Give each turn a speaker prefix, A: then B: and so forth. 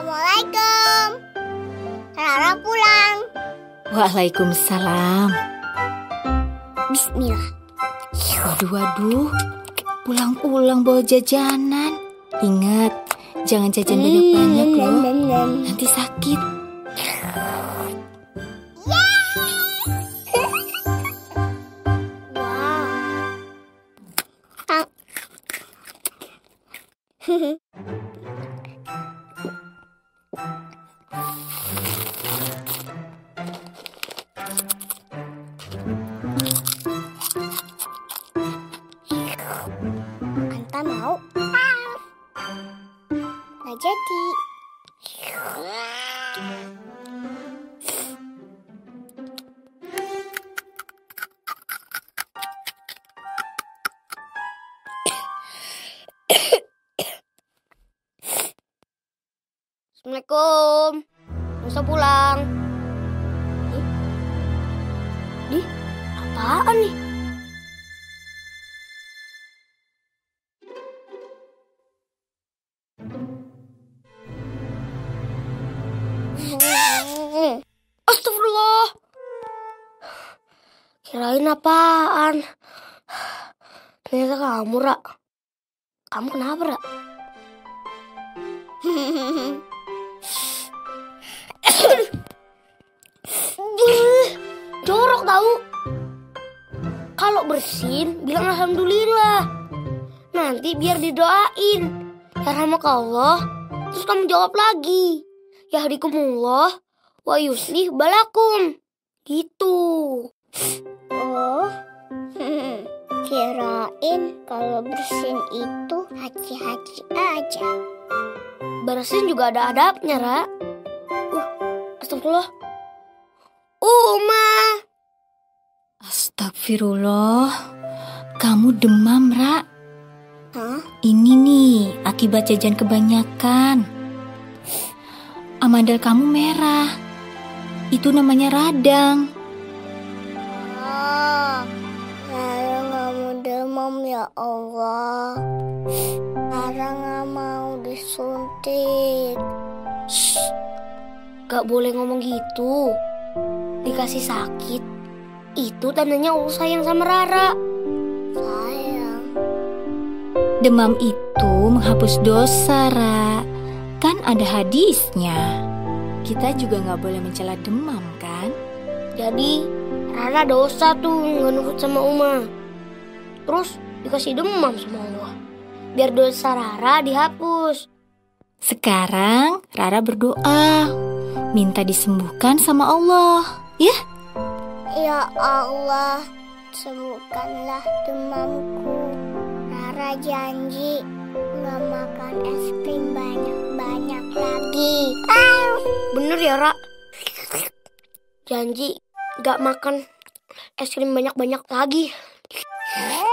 A: Assalamualaikum. Rara pulang.
B: Waalaikumsalam.
A: Bismillah.
B: Waduh, waduh. Pulang-pulang bawa jajanan. Ingat, jangan jajan banyak-banyak loh. Nanti sakit.
A: Wow. Anta mau? Nggak jadi.
C: Assalamualaikum. Bisa pulang. Ih, apaan nih? Kirain apaan? Ternyata kamu, Ra. Kamu kenapa, Ra? Jorok tahu. Kalau bersin, bilang alhamdulillah. Nanti biar didoain. Ya Allah. Terus kamu jawab lagi. Ya hadikumullah wa yuslih balakum. Gitu.
A: Oh, kirain kalau bersin itu haji-haji aja.
C: Bersin juga ada adabnya, Ra. Uh, astagfirullah. Uma.
B: Astagfirullah. Kamu demam, Ra.
A: Hah?
B: Ini nih, akibat jajan kebanyakan. Amandel kamu merah. Itu namanya radang.
A: Ya Allah. Lara nggak mau disuntik.
C: Gak boleh ngomong gitu. Dikasih sakit. Itu tandanya Allah sayang sama Rara.
A: Sayang.
B: Demam itu menghapus dosa, Ra. Kan ada hadisnya. Kita juga nggak boleh mencela demam, kan?
C: Jadi Rara dosa tuh nggak nurut sama Uma. Terus dikasih demam sama Allah. Biar dosa Rara dihapus.
B: Sekarang Rara berdoa, minta disembuhkan sama Allah. Ya,
A: Ya Allah, sembuhkanlah demamku. Rara janji nggak makan es krim banyak-banyak lagi.
C: Bener ya, Ra? Janji gak makan es krim banyak-banyak lagi.